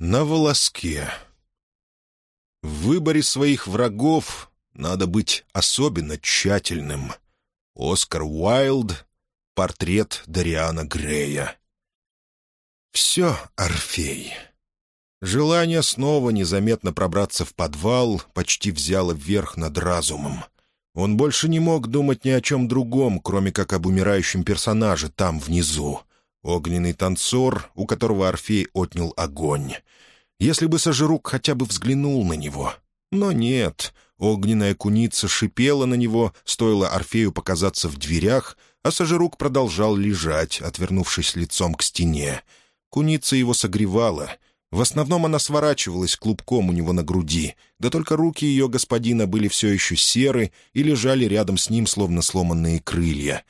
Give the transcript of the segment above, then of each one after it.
На волоске. В выборе своих врагов надо быть особенно тщательным. Оскар Уайлд. Портрет Дариана Грея. Все, Орфей. Желание снова незаметно пробраться в подвал почти взяло вверх над разумом. Он больше не мог думать ни о чем другом, кроме как об умирающем персонаже там, внизу. Огненный танцор, у которого Орфей отнял огонь. Если бы Сожирук хотя бы взглянул на него. Но нет, огненная куница шипела на него, стоило Орфею показаться в дверях, а Сожирук продолжал лежать, отвернувшись лицом к стене. Куница его согревала. В основном она сворачивалась клубком у него на груди, да только руки ее господина были все еще серы и лежали рядом с ним, словно сломанные крылья.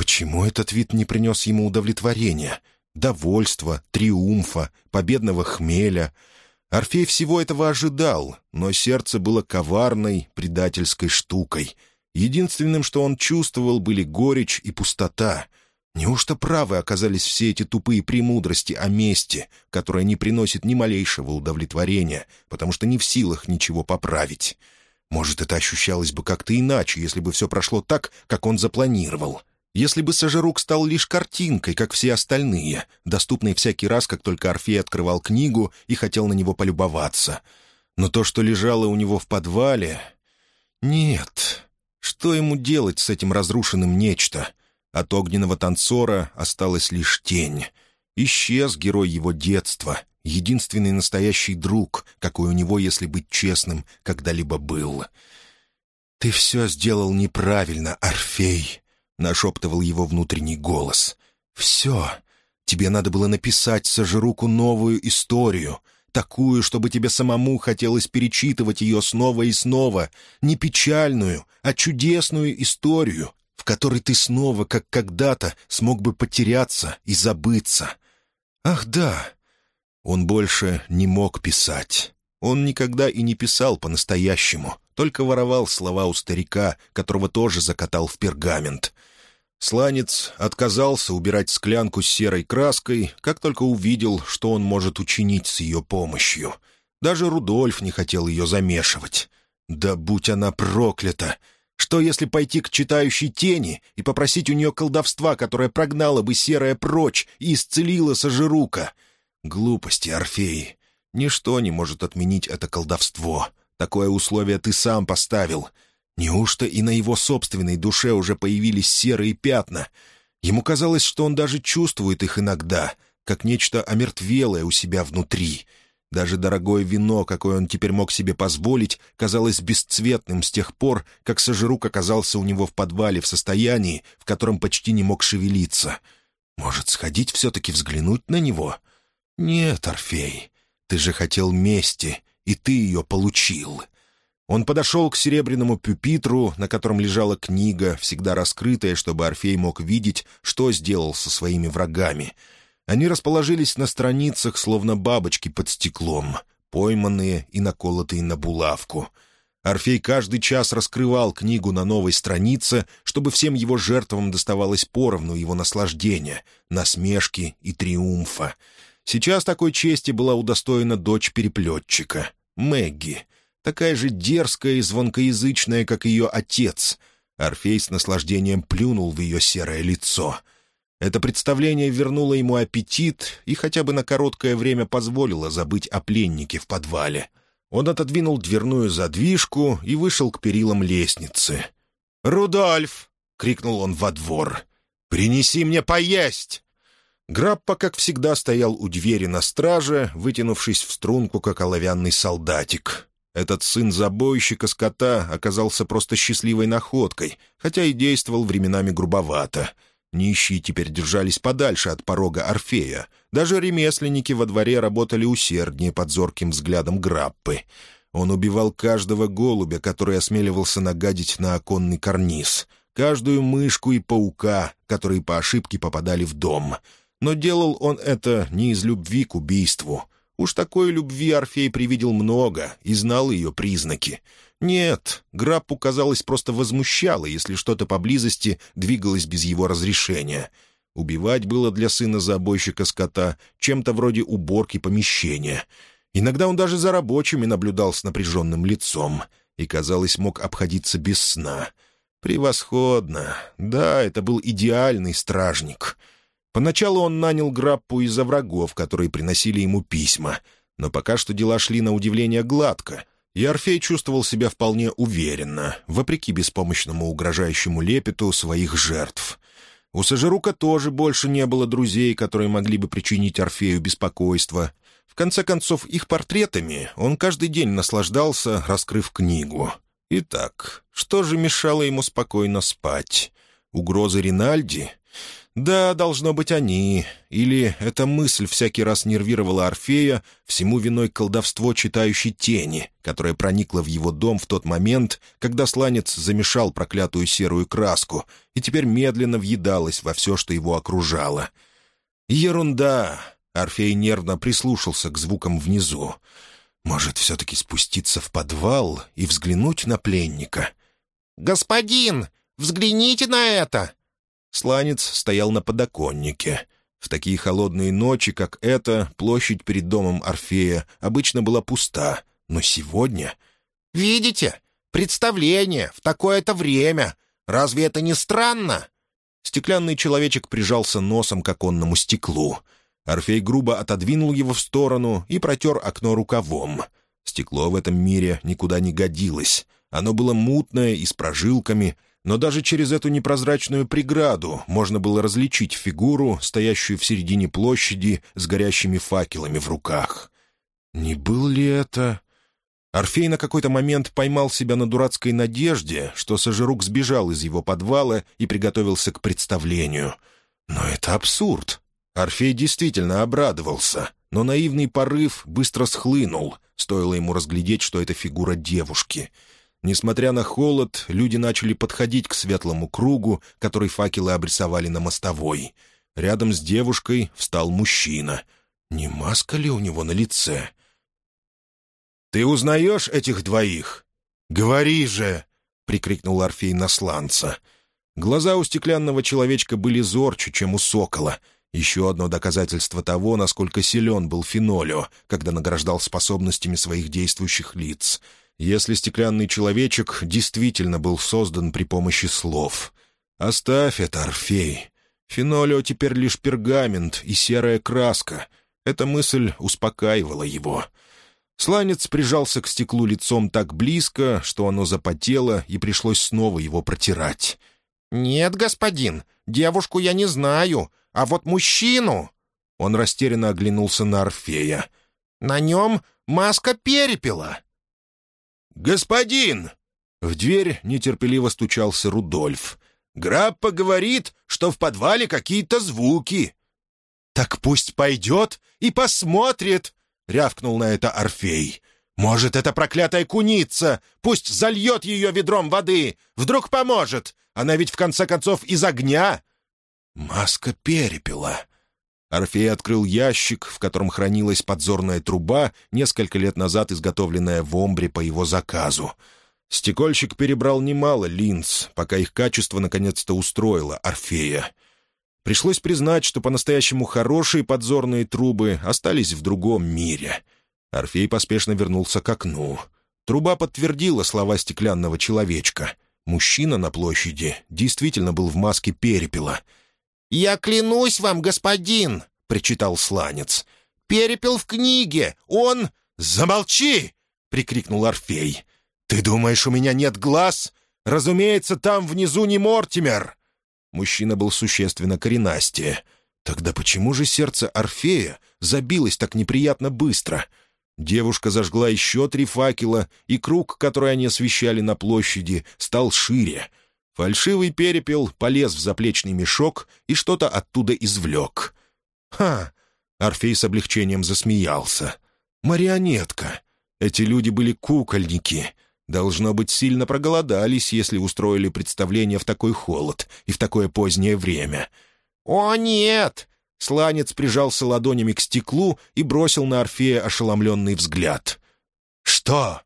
Почему этот вид не принес ему удовлетворения? Довольства, триумфа, победного хмеля. Орфей всего этого ожидал, но сердце было коварной, предательской штукой. Единственным, что он чувствовал, были горечь и пустота — Неужто правы оказались все эти тупые премудрости о мести, которое не приносит ни малейшего удовлетворения, потому что не в силах ничего поправить? Может, это ощущалось бы как-то иначе, если бы все прошло так, как он запланировал. Если бы Сажерук стал лишь картинкой, как все остальные, доступной всякий раз, как только Орфей открывал книгу и хотел на него полюбоваться. Но то, что лежало у него в подвале... Нет. Что ему делать с этим разрушенным нечто? От огненного танцора осталась лишь тень. Исчез герой его детства, единственный настоящий друг, какой у него, если быть честным, когда-либо был. «Ты все сделал неправильно, Орфей», — нашептывал его внутренний голос. «Все. Тебе надо было написать Сожруку новую историю, такую, чтобы тебе самому хотелось перечитывать ее снова и снова, не печальную, а чудесную историю, в которой ты снова, как когда-то, смог бы потеряться и забыться. Ах да, он больше не мог писать. Он никогда и не писал по-настоящему, только воровал слова у старика, которого тоже закатал в пергамент. Сланец отказался убирать склянку с серой краской, как только увидел, что он может учинить с ее помощью. Даже Рудольф не хотел ее замешивать. Да будь она проклята! Что, если пойти к читающей тени и попросить у нее колдовства, которое прогнало бы серое прочь и исцелило Сажирука? Глупости, Орфей. Ничто не может отменить это колдовство. Такое условие ты сам поставил. Неужто и на его собственной душе уже появились серые пятна? Ему казалось, что он даже чувствует их иногда, как нечто омертвелое у себя внутри — даже дорогое вино, какое он теперь мог себе позволить, казалось бесцветным с тех пор, как Сожирук оказался у него в подвале в состоянии, в котором почти не мог шевелиться. Может, сходить все-таки взглянуть на него? Нет, Орфей, ты же хотел мести, и ты ее получил. Он подошел к серебряному пюпитру, на котором лежала книга, всегда раскрытая, чтобы Орфей мог видеть, что сделал со своими врагами — они расположились на страницах, словно бабочки под стеклом, пойманные и наколотые на булавку. Орфей каждый час раскрывал книгу на новой странице, чтобы всем его жертвам доставалось поровну его наслаждения, насмешки и триумфа. Сейчас такой чести была удостоена дочь переплетчика, Мэгги, такая же дерзкая и звонкоязычная, как ее отец. Орфей с наслаждением плюнул в ее серое лицо — это представление вернуло ему аппетит и хотя бы на короткое время позволило забыть о пленнике в подвале. Он отодвинул дверную задвижку и вышел к перилам лестницы. «Рудольф!» — крикнул он во двор. «Принеси мне поесть!» Граппа, как всегда, стоял у двери на страже, вытянувшись в струнку, как оловянный солдатик. Этот сын забойщика скота оказался просто счастливой находкой, хотя и действовал временами грубовато — Нищие теперь держались подальше от порога Орфея. Даже ремесленники во дворе работали усерднее под зорким взглядом Граппы. Он убивал каждого голубя, который осмеливался нагадить на оконный карниз, каждую мышку и паука, которые по ошибке попадали в дом. Но делал он это не из любви к убийству. Уж такой любви Орфей привидел много и знал ее признаки — нет, Граппу, казалось, просто возмущало, если что-то поблизости двигалось без его разрешения. Убивать было для сына забойщика скота чем-то вроде уборки помещения. Иногда он даже за рабочими наблюдал с напряженным лицом и, казалось, мог обходиться без сна. Превосходно. Да, это был идеальный стражник. Поначалу он нанял граппу из-за врагов, которые приносили ему письма. Но пока что дела шли на удивление гладко, и Орфей чувствовал себя вполне уверенно, вопреки беспомощному угрожающему лепету своих жертв. У Сажирука тоже больше не было друзей, которые могли бы причинить Орфею беспокойство. В конце концов, их портретами он каждый день наслаждался, раскрыв книгу. Итак, что же мешало ему спокойно спать? Угрозы Ринальди? Да, должно быть они. Или эта мысль всякий раз нервировала Орфея, всему виной колдовство читающей тени, которое проникло в его дом в тот момент, когда сланец замешал проклятую серую краску и теперь медленно въедалась во все, что его окружало. Ерунда. Орфей нервно прислушался к звукам внизу. Может, все-таки спуститься в подвал и взглянуть на пленника? «Господин, взгляните на это!» Сланец стоял на подоконнике. В такие холодные ночи, как эта, площадь перед домом Орфея обычно была пуста, но сегодня... «Видите? Представление в такое-то время. Разве это не странно?» Стеклянный человечек прижался носом к оконному стеклу. Орфей грубо отодвинул его в сторону и протер окно рукавом. Стекло в этом мире никуда не годилось. Оно было мутное и с прожилками — но даже через эту непрозрачную преграду можно было различить фигуру, стоящую в середине площади с горящими факелами в руках. Не был ли это... Орфей на какой-то момент поймал себя на дурацкой надежде, что Сажирук сбежал из его подвала и приготовился к представлению. Но это абсурд. Орфей действительно обрадовался, но наивный порыв быстро схлынул, стоило ему разглядеть, что это фигура девушки — Несмотря на холод, люди начали подходить к светлому кругу, который факелы обрисовали на мостовой. Рядом с девушкой встал мужчина. Не маска ли у него на лице? «Ты узнаешь этих двоих?» «Говори же!» — прикрикнул Орфей на сланца. Глаза у стеклянного человечка были зорче, чем у сокола. Еще одно доказательство того, насколько силен был Фенолио, когда награждал способностями своих действующих лиц — если стеклянный человечек действительно был создан при помощи слов. Оставь это, Орфей. Фенолио теперь лишь пергамент и серая краска. Эта мысль успокаивала его. Сланец прижался к стеклу лицом так близко, что оно запотело, и пришлось снова его протирать. «Нет, господин, девушку я не знаю, а вот мужчину...» Он растерянно оглянулся на Орфея. «На нем маска перепела». «Господин!» В дверь нетерпеливо стучался Рудольф. «Граппа говорит, что в подвале какие-то звуки». «Так пусть пойдет и посмотрит», — рявкнул на это Орфей. «Может, это проклятая куница? Пусть зальет ее ведром воды. Вдруг поможет. Она ведь в конце концов из огня». «Маска перепела», Орфей открыл ящик, в котором хранилась подзорная труба, несколько лет назад изготовленная в Омбре по его заказу. Стекольщик перебрал немало линз, пока их качество наконец-то устроило Орфея. Пришлось признать, что по-настоящему хорошие подзорные трубы остались в другом мире. Орфей поспешно вернулся к окну. Труба подтвердила слова стеклянного человечка. Мужчина на площади действительно был в маске перепела — «Я клянусь вам, господин!» — причитал сланец. «Перепел в книге! Он...» «Замолчи!» — прикрикнул Орфей. «Ты думаешь, у меня нет глаз? Разумеется, там внизу не Мортимер!» Мужчина был существенно коренастее. Тогда почему же сердце Орфея забилось так неприятно быстро? Девушка зажгла еще три факела, и круг, который они освещали на площади, стал шире — Фальшивый перепел полез в заплечный мешок и что-то оттуда извлек. «Ха!» — Орфей с облегчением засмеялся. «Марионетка! Эти люди были кукольники. Должно быть, сильно проголодались, если устроили представление в такой холод и в такое позднее время». «О, нет!» Сланец прижался ладонями к стеклу и бросил на Орфея ошеломленный взгляд. «Что?»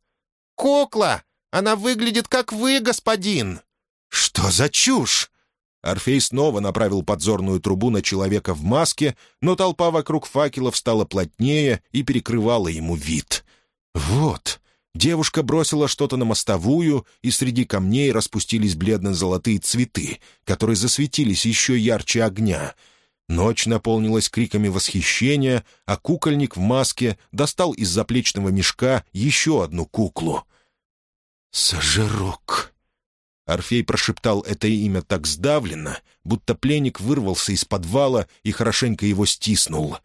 «Кукла! Она выглядит, как вы, господин!» «Что за чушь?» Орфей снова направил подзорную трубу на человека в маске, но толпа вокруг факелов стала плотнее и перекрывала ему вид. «Вот!» Девушка бросила что-то на мостовую, и среди камней распустились бледно-золотые цветы, которые засветились еще ярче огня. Ночь наполнилась криками восхищения, а кукольник в маске достал из заплечного мешка еще одну куклу. «Сожирок!» Орфей прошептал это имя так сдавленно, будто пленник вырвался из подвала и хорошенько его стиснул.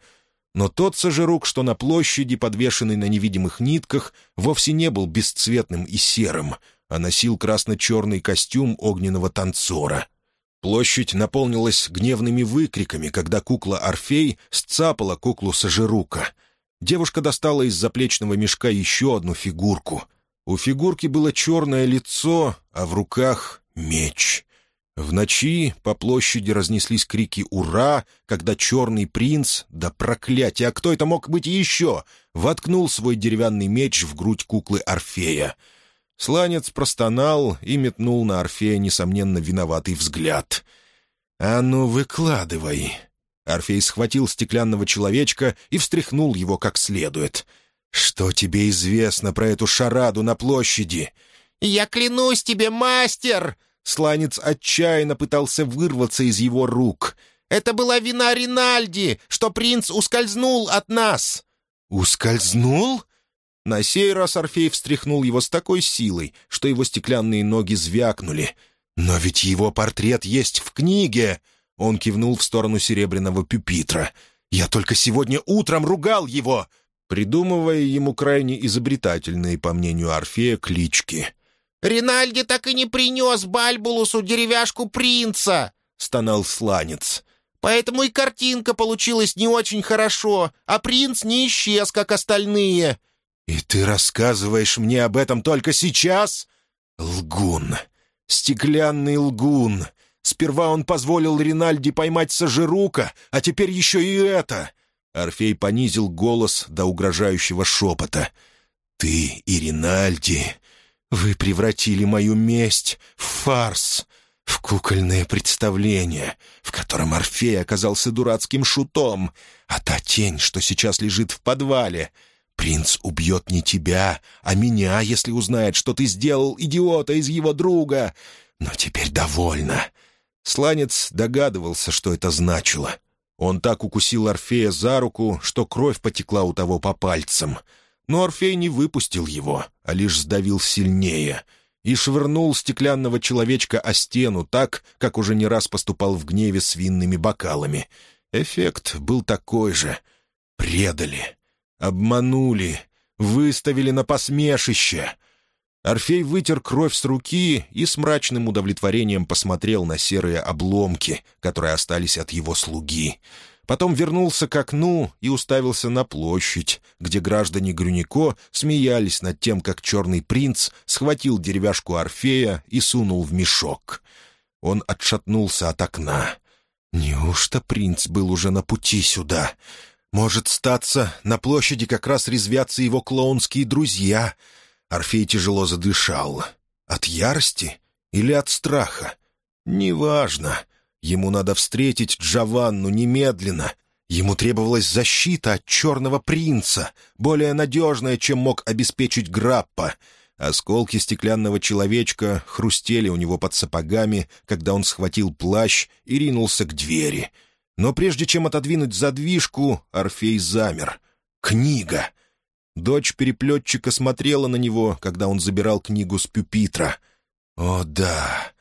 Но тот сожирук, что на площади, подвешенный на невидимых нитках, вовсе не был бесцветным и серым, а носил красно-черный костюм огненного танцора. Площадь наполнилась гневными выкриками, когда кукла Орфей сцапала куклу Сожирука. Девушка достала из заплечного мешка еще одну фигурку — у фигурки было черное лицо, а в руках — меч. В ночи по площади разнеслись крики «Ура!», когда черный принц, да проклятие, а кто это мог быть еще, воткнул свой деревянный меч в грудь куклы Орфея. Сланец простонал и метнул на Орфея, несомненно, виноватый взгляд. «А ну, выкладывай!» Орфей схватил стеклянного человечка и встряхнул его как следует — «Что тебе известно про эту шараду на площади?» «Я клянусь тебе, мастер!» Сланец отчаянно пытался вырваться из его рук. «Это была вина Ринальди, что принц ускользнул от нас!» «Ускользнул?» На сей раз Орфей встряхнул его с такой силой, что его стеклянные ноги звякнули. «Но ведь его портрет есть в книге!» Он кивнул в сторону серебряного пюпитра. «Я только сегодня утром ругал его! Придумывая ему крайне изобретательные, по мнению Орфея, клички. «Ринальди так и не принес Бальбулусу деревяшку принца!» — стонал сланец. «Поэтому и картинка получилась не очень хорошо, а принц не исчез, как остальные». «И ты рассказываешь мне об этом только сейчас?» «Лгун! Стеклянный лгун! Сперва он позволил Ринальди поймать Сажирука, а теперь еще и это!» Орфей понизил голос до угрожающего шепота. «Ты и Ринальди, вы превратили мою месть в фарс, в кукольное представление, в котором Орфей оказался дурацким шутом, а та тень, что сейчас лежит в подвале, принц убьет не тебя, а меня, если узнает, что ты сделал идиота из его друга. Но теперь довольно». Сланец догадывался, что это значило — он так укусил Орфея за руку, что кровь потекла у того по пальцам. Но Орфей не выпустил его, а лишь сдавил сильнее и швырнул стеклянного человечка о стену так, как уже не раз поступал в гневе с винными бокалами. Эффект был такой же. Предали, обманули, выставили на посмешище. Орфей вытер кровь с руки и с мрачным удовлетворением посмотрел на серые обломки, которые остались от его слуги. Потом вернулся к окну и уставился на площадь, где граждане Грюнико смеялись над тем, как черный принц схватил деревяшку Орфея и сунул в мешок. Он отшатнулся от окна. «Неужто принц был уже на пути сюда? Может, статься, на площади как раз резвятся его клоунские друзья?» Орфей тяжело задышал. От ярости или от страха? Неважно. Ему надо встретить Джованну немедленно. Ему требовалась защита от черного принца, более надежная, чем мог обеспечить Граппа. Осколки стеклянного человечка хрустели у него под сапогами, когда он схватил плащ и ринулся к двери. Но прежде чем отодвинуть задвижку, Орфей замер. «Книга!» Дочь переплетчика смотрела на него, когда он забирал книгу с пюпитра. «О, да!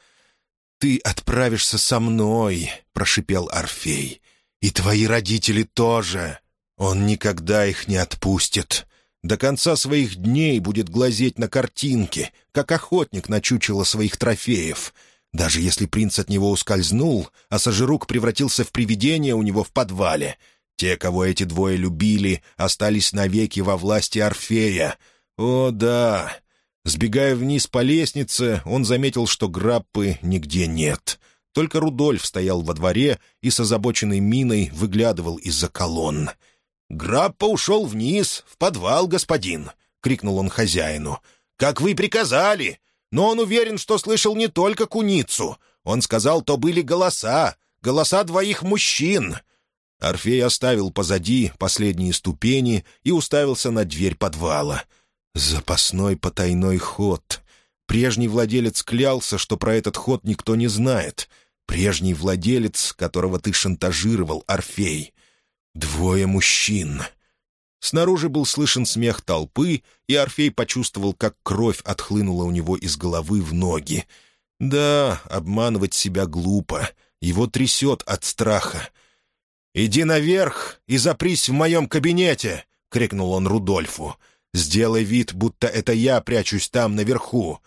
Ты отправишься со мной!» — прошипел Орфей. «И твои родители тоже! Он никогда их не отпустит!» До конца своих дней будет глазеть на картинки, как охотник на чучело своих трофеев. Даже если принц от него ускользнул, а Сажирук превратился в привидение у него в подвале — те, кого эти двое любили, остались навеки во власти Орфея. О, да! Сбегая вниз по лестнице, он заметил, что Граппы нигде нет. Только Рудольф стоял во дворе и с озабоченной миной выглядывал из-за колонн. «Граппа ушел вниз, в подвал, господин!» — крикнул он хозяину. «Как вы приказали! Но он уверен, что слышал не только куницу. Он сказал, то были голоса, голоса двоих мужчин». Орфей оставил позади последние ступени и уставился на дверь подвала. «Запасной потайной ход. Прежний владелец клялся, что про этот ход никто не знает. Прежний владелец, которого ты шантажировал, Орфей. Двое мужчин». Снаружи был слышен смех толпы, и Орфей почувствовал, как кровь отхлынула у него из головы в ноги. Да, обманывать себя глупо. Его трясет от страха. «Иди наверх и запрись в моем кабинете!» — крикнул он Рудольфу. «Сделай вид, будто это я прячусь там наверху».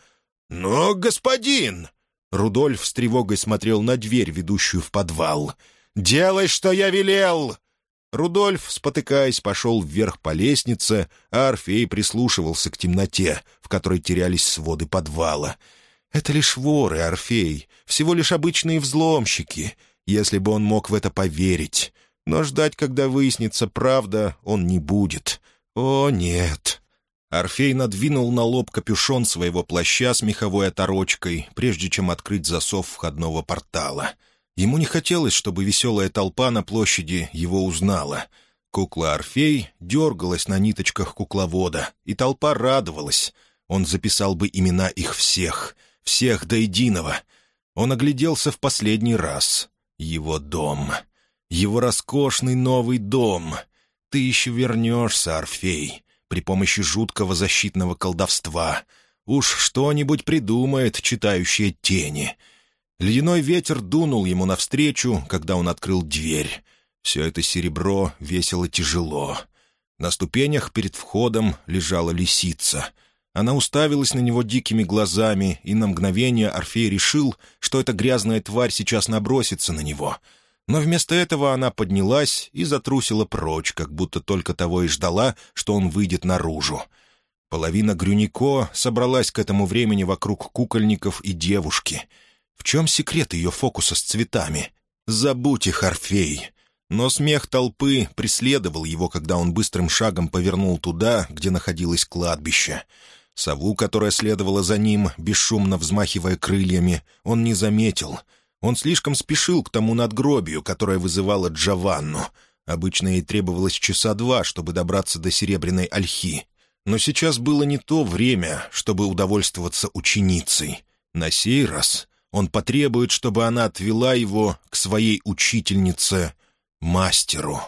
«Но, господин!» Рудольф с тревогой смотрел на дверь, ведущую в подвал. «Делай, что я велел!» Рудольф, спотыкаясь, пошел вверх по лестнице, а Орфей прислушивался к темноте, в которой терялись своды подвала. «Это лишь воры, Орфей, всего лишь обычные взломщики, если бы он мог в это поверить. Но ждать, когда выяснится правда, он не будет. О, нет!» Орфей надвинул на лоб капюшон своего плаща с меховой оторочкой, прежде чем открыть засов входного портала — Ему не хотелось, чтобы веселая толпа на площади его узнала. Кукла Орфей дергалась на ниточках кукловода, и толпа радовалась. Он записал бы имена их всех, всех до единого. Он огляделся в последний раз. Его дом. Его роскошный новый дом. Ты еще вернешься, Орфей, при помощи жуткого защитного колдовства. Уж что-нибудь придумает читающие тени — Ледяной ветер дунул ему навстречу, когда он открыл дверь. Все это серебро весело тяжело. На ступенях перед входом лежала лисица. Она уставилась на него дикими глазами, и на мгновение Орфей решил, что эта грязная тварь сейчас набросится на него. Но вместо этого она поднялась и затрусила прочь, как будто только того и ждала, что он выйдет наружу. Половина Грюнико собралась к этому времени вокруг кукольников и девушки — в чем секрет ее фокуса с цветами? Забудь их, Орфей. Но смех толпы преследовал его, когда он быстрым шагом повернул туда, где находилось кладбище. Сову, которая следовала за ним, бесшумно взмахивая крыльями, он не заметил. Он слишком спешил к тому надгробию, которое вызывало Джованну. Обычно ей требовалось часа два, чтобы добраться до Серебряной Ольхи. Но сейчас было не то время, чтобы удовольствоваться ученицей. На сей раз он потребует, чтобы она отвела его к своей учительнице, мастеру.